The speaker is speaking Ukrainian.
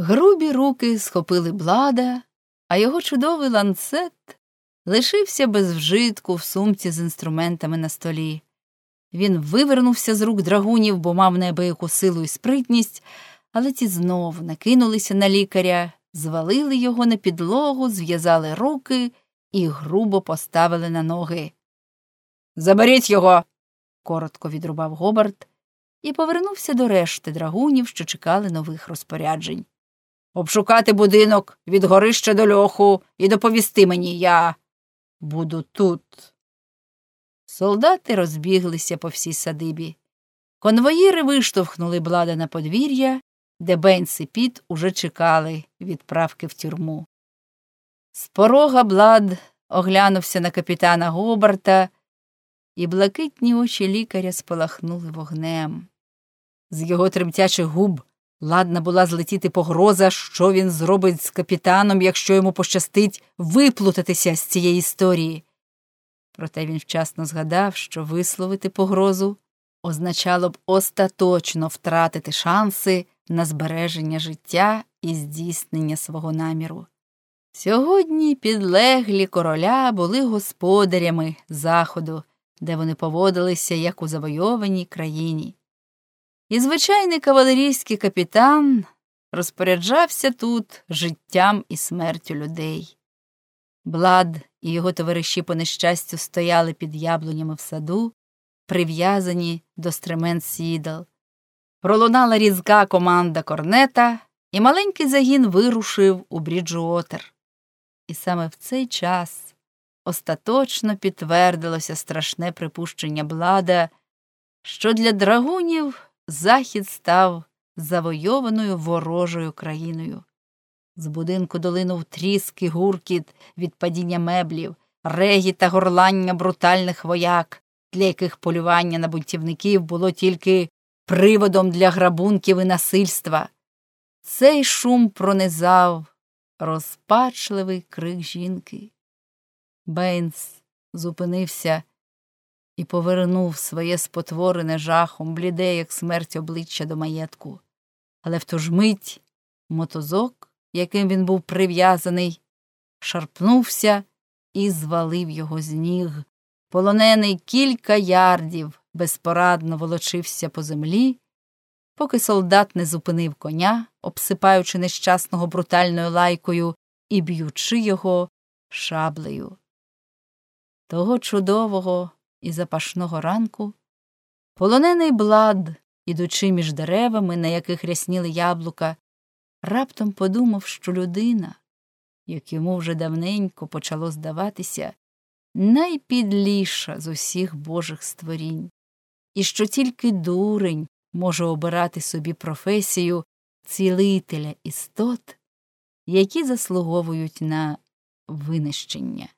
Грубі руки схопили блада, а його чудовий ланцет лишився без вжитку в сумці з інструментами на столі. Він вивернувся з рук драгунів, бо мав неабияку силу і спритність, але ті знов накинулися на лікаря, звалили його на підлогу, зв'язали руки і грубо поставили на ноги. Заберіть його. коротко відрубав Гобарт і повернувся до решти драгунів, що чекали нових розпоряджень. Обшукати будинок від горища до льоху і доповісти мені я буду тут. Солдати розбіглися по всій садибі. Конвоїри виштовхнули блада на подвір'я, де Бенс і Піт уже чекали відправки в тюрму. З порога блад оглянувся на капітана Гобарта, і блакитні очі лікаря спалахнули вогнем. З його тремтячих губ ладна була злетіти погроза, що він зробить з капітаном, якщо йому пощастить виплутатися з цієї історії. Проте він вчасно згадав, що висловити погрозу означало б остаточно втратити шанси на збереження життя і здійснення свого наміру. Сьогодні підлеглі короля були господарями заходу, де вони поводилися як у завойованій країні. І звичайний кавалерійський капітан розпоряджався тут життям і смертю людей. Блад і його товариші по нещастю стояли під яблунями в саду, прив'язані до стремен сідал. Пролунала різка команда корнета, і маленький загін вирушив у Бріджуотер. І саме в цей час остаточно підтвердилося страшне припущення блада, що для драгунів захід став завойованою ворожою країною. З будинку долинув тріск і гуркіт від падіння меблів, регі та горлання брутальних вояк, для яких полювання на бунтівників було тільки приводом для грабунків і насильства. Цей шум пронизав розпачливий крик жінки. Бейнс зупинився і повернув своє спотворене жахом, бліде, як смерть обличчя до маєтку. Але в ту ж мить мотозок, яким він був прив'язаний, шарпнувся і звалив його з ніг. Полонений кілька ярдів безпорадно волочився по землі, поки солдат не зупинив коня, обсипаючи нещасного брутальною лайкою і б'ючи його шаблею. Того чудового і запашного ранку полонений блад, ідучи між деревами, на яких рясніли яблука, раптом подумав, що людина, як йому вже давненько почало здаватися, найпідліша з усіх божих створінь, і що тільки дурень може обирати собі професію цілителя істот, які заслуговують на винищення.